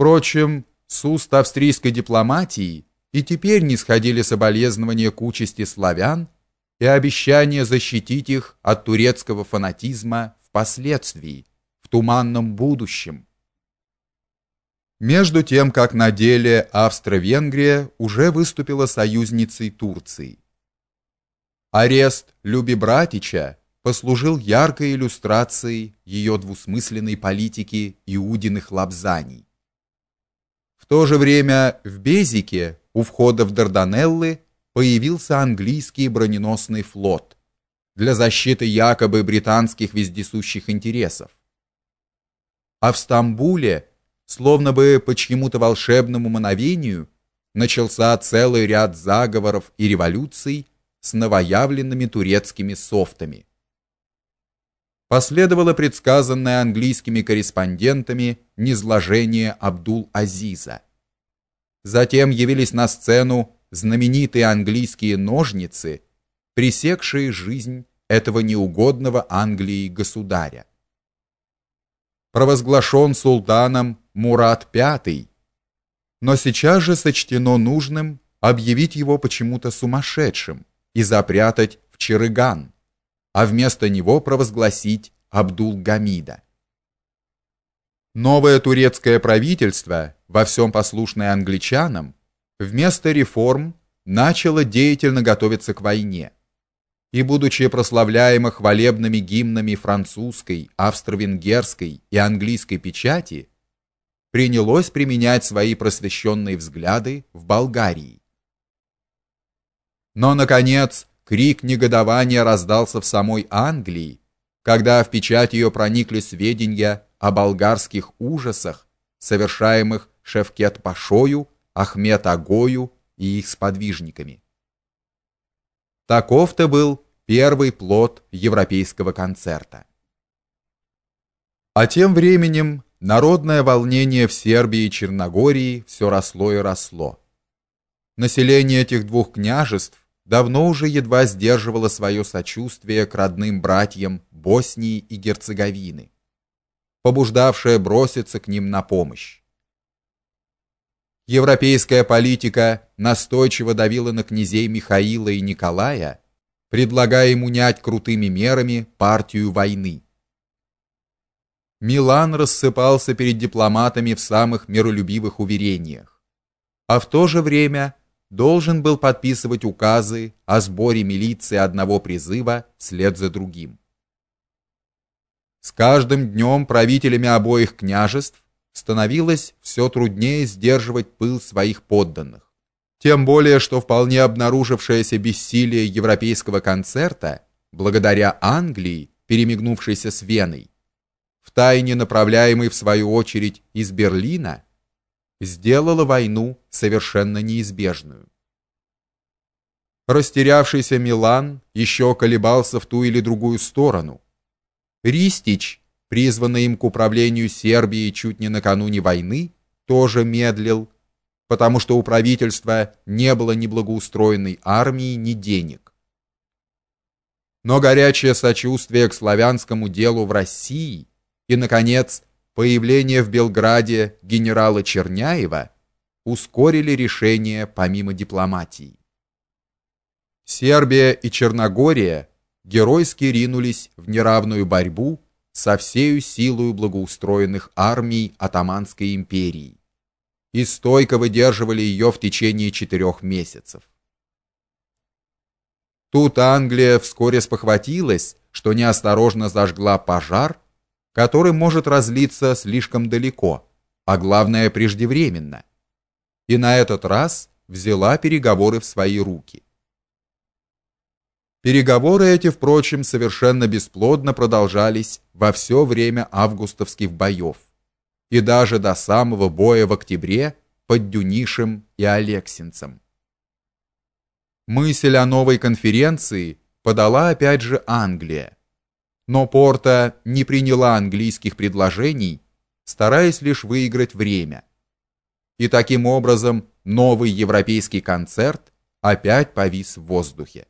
Впрочем, с уст австрийской дипломатии и теперь не сходили соболезнования к участи славян и обещания защитить их от турецкого фанатизма впоследствии, в туманном будущем. Между тем, как на деле Австро-Венгрия уже выступила союзницей Турции. Арест Люби Братича послужил яркой иллюстрацией ее двусмысленной политики иудиных лапзаний. То же время в Безике, у входа в Дарданеллы, появился английский броненосный флот для защиты якобы британских вездесущих интересов. А в Стамбуле, словно бы по чьему-то волшебному мановению, начался целый ряд заговоров и революций с новоявленными турецкими софтами последовало предсказанное английскими корреспондентами низложение Абдул-Азиза. Затем явились на сцену знаменитые английские ножницы, пресекшие жизнь этого неугодного Англии государя. Провозглашен султаном Мурат V, но сейчас же сочтено нужным объявить его почему-то сумасшедшим и запрятать в Чирыган а вместо него провозгласить Абдул-Гамида. Новое турецкое правительство, во всем послушное англичанам, вместо реформ начало деятельно готовиться к войне. И будучи прославляемо хвалебными гимнами французской, австро-венгерской и английской печати, принялось применять свои просвещенные взгляды в Болгарии. Но наконец Крик негодования раздался в самой Англии, когда в печать ее проникли сведения о болгарских ужасах, совершаемых Шевкет-пашою, Ахмед-агою и их сподвижниками. Таков-то был первый плод европейского концерта. А тем временем народное волнение в Сербии и Черногории все росло и росло. Население этих двух княжеств давно уже едва сдерживала свое сочувствие к родным братьям Боснии и Герцеговины, побуждавшее броситься к ним на помощь. Европейская политика настойчиво давила на князей Михаила и Николая, предлагая им унять крутыми мерами партию войны. Милан рассыпался перед дипломатами в самых миролюбивых уверениях, а в то же время должен был подписывать указы о сборе милиции одного призыва вслед за другим. С каждым днем правителями обоих княжеств становилось все труднее сдерживать пыл своих подданных. Тем более, что вполне обнаружившееся бессилие европейского концерта, благодаря Англии, перемигнувшейся с Веной, втайне направляемый в свою очередь из Берлина, сделало войну совершенно неизбежную. Растерявшийся Милан еще колебался в ту или другую сторону. Ристич, призванный им к управлению Сербией чуть не накануне войны, тоже медлил, потому что у правительства не было ни благоустроенной армии, ни денег. Но горячее сочувствие к славянскому делу в России и наконец появление в Белграде генерала Черняева ускорили решение помимо дипломатии. Сербия и Черногория геройски ринулись в неравную борьбу со всей силой благоустроенных армий Отоманской империи и стойко выдерживали ее в течение четырех месяцев. Тут Англия вскоре спохватилась, что неосторожно зажгла пожар, который может разлиться слишком далеко, а главное преждевременно. И на этот раз взяла переговоры в свои руки. Переговоры эти, впрочем, совершенно бесплодно продолжались во все время августовских боев и даже до самого боя в октябре под Дюнишем и Алексинцем. Мысль о новой конференции подала опять же Англия но Порта не приняла английских предложений, стараясь лишь выиграть время. И таким образом новый европейский концерт опять повис в воздухе.